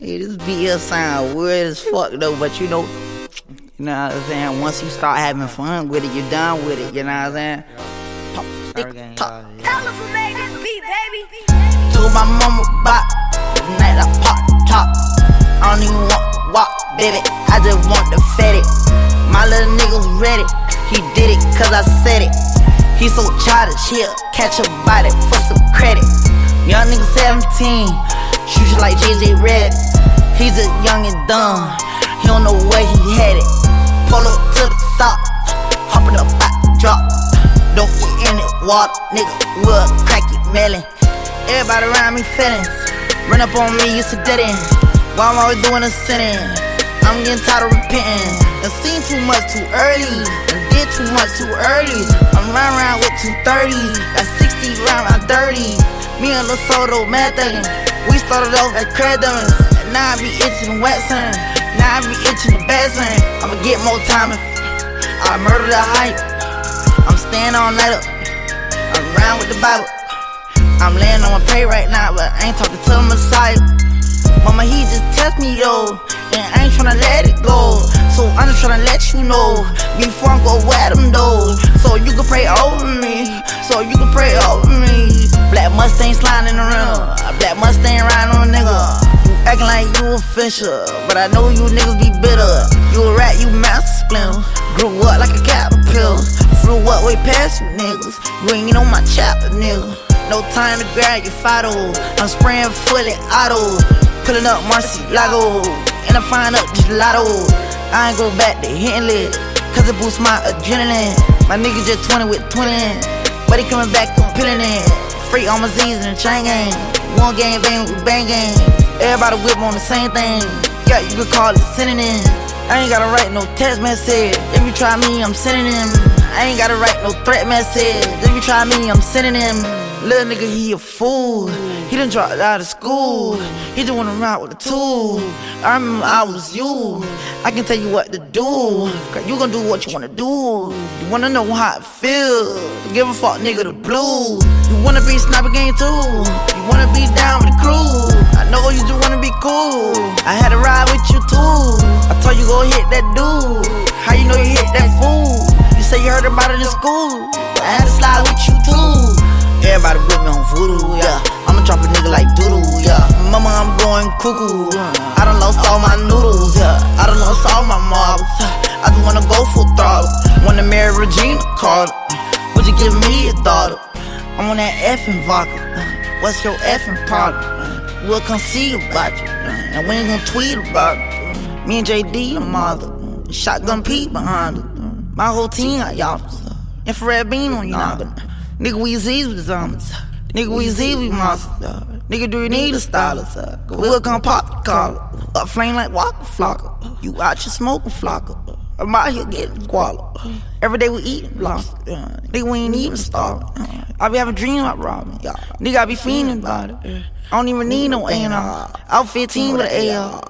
Hey, this BL sound weird as fuck though, but you know, you know what I'm saying? Once you start having fun with it, you're done with it, you know what I'm saying? Pop, tick, tock. Elephant made this beat, baby. Told my mama bop, the night I pop top. I don't even want to walk, baby, I just want the fetty. My little nigga's ready, he did it cause I said it. He so childish, he'll catch a body for some credit. Young nigga 17, shoot you like JJ Redick. He's a young and dumb, he don't know where he headed. Up to the top, hop in the back drop. Don't get in it, water, nigga, we'll crack it melon. Everybody around me feeling, run up on me, it's a dead end. Why am I always doing a sinning? I'm getting tired of repenting. And seen too much too early, and did too much too early. I'm running around with two thirties, got 60 round round 30. Me and Lil Soto, mad thuggin'. We started off at and now I be itching the wet sun. Now I be itching the bad sun. I'ma get more time if I murder the hype. I'm staying all night up. I'm round with the Bible. I'm laying on my pay right now, but I ain't talking to the Messiah. Mama, he just test me though, and I ain't tryna let it go. So I'm just tryna let you know before I go wet them doors. So you can pray over me, so you can pray over me. Black Mustang sliding in the rental, a black Mustang riding acting like you a official, but I know you niggas be bitter. You a rat, you master splinter. Grew up like a caterpillar, flew up way past you niggas. You ain't on my chapter, nigga. No time to grab your photo. I'm spraying fully auto. Pulling up Murcielago. And I find up gelato. I ain't go back to hitting lit. Cause it boosts my adrenaline. My niggas just 20 with 20. But he coming back on pilling it. Free on my Z's and chain gang. One game bang with bang gang. Everybody whip on the same thing. Yeah, you could call it synonym. I ain't gotta write no text message. If you try me, I'm sending him. I ain't gotta write no threat message. If you try me, I'm sending him. Little nigga, he a fool. He done dropped out of school. He just wanna ride with a tool. I remember I was you. I can tell you what to do. Cause you gon' do what you wanna do. You wanna know how it feel. Give a fuck nigga the blue. You wanna be sniper game too. You wanna be down with the crew. I know you just wanna be cool. I had to ride with you too. I told you go hit that dude. How you know you hit that fool? You say you heard about it in school. I had to slide with you too. Voodoo, yeah. I'ma drop a nigga like doodoo, yeah. Mama, I'm going cuckoo. I done lost all my noodles, yeah. I done lost all my marbles. I just wanna go full throttle. Wanna marry Regina Carter. Would you give me a daughter? I'm on that effing vodka. What's your effing problem? We'll come see about you. And we ain't gonna tweet about it. Me and JD, a mother. Shotgun Pete behind her. My whole team got y'all. Infrared beam on y'all. Nigga, we Z's with the zombies. Nigga, we Z with monsters. Nigga, do you need a stylist? We'll come pop the collar. Up flame like Waka Flocka. You out here smoking flocker. I'm out here getting squalor. Every day we eating lobster. Nigga, we ain't even starving. I be having dreams about robbing. Nigga, I be fiending about it. I don't even need no A&R. I was 15 with an AR.